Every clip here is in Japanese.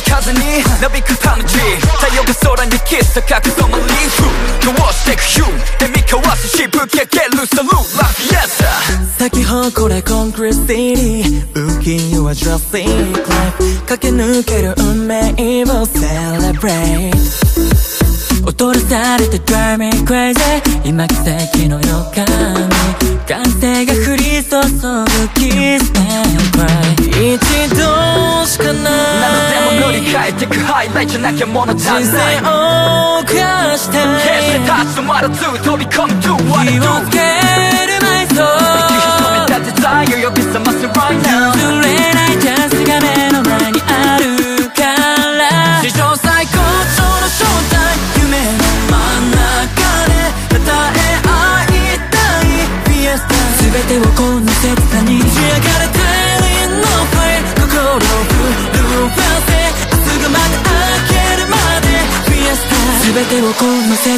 風になびくパンチ太陽が空にキス高く染まりふどうしてくヒューで見交わすしぶき上げるサルーラフィエスタ咲き誇れコンクリートシティ浮世はドラスティックライフ駆け抜ける運命をセレブレイト踊らされて Drive me crazy 今奇跡の予感に感性が降り注ぐ Kiss and cry 一度しかない何度でも塗り替えてくハイライトじゃなきゃ物足人生りないを犯した決してい立ち止まらず飛び込む Do what 火 I を do つける埋葬息潜めたデザイア呼び覚ませ right now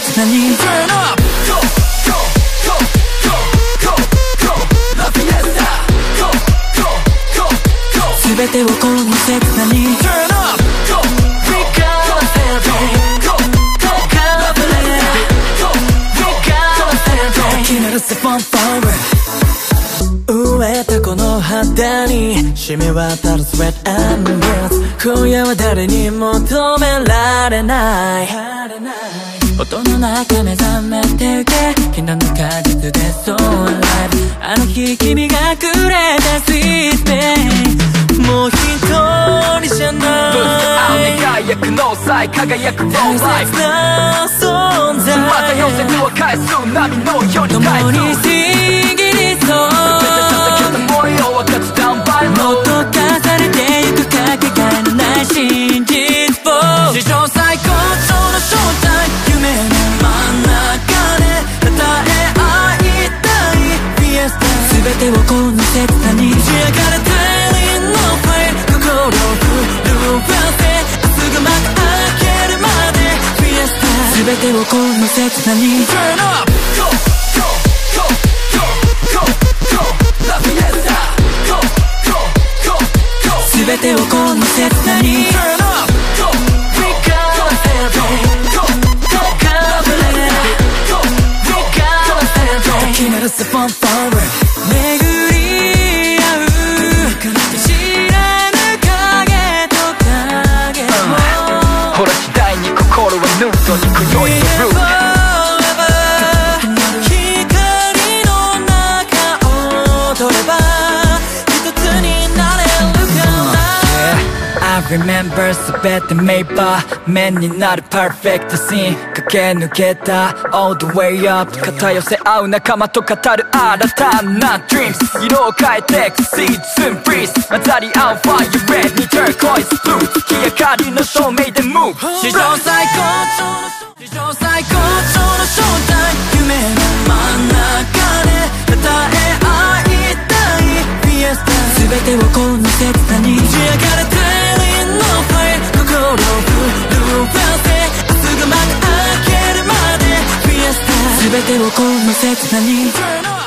切なに Turn up Go Go Go Go Go Go La fiesta Go Go Go Go 全てをこの切なに Turn up Go We gotta celebrate Go Go Go La fiesta Go Go Go celebrate 気になるセフォンフォール飢えたこの肌に染み渡るスウェットアンドブーツ今夜は誰にも止められない音の中目覚めてゆけ昨日の果実で So alive あの日君がくれたスイートペイもう一人じゃない輝くノーサイ輝く All 大 Life 切な存在また寄せては返す波のように共に返す。全てをこの刹那に。Turn up! remember すべてメイバー面になる perfect scene 駆け抜けた all the way up 肩寄せ合う仲間と語る新たな dreams 色を変えてく season breeze 混ざり合う fire red に turquoise blue 月明かりの照明で move 史上最高潮の史上最高潮 手をこの切なに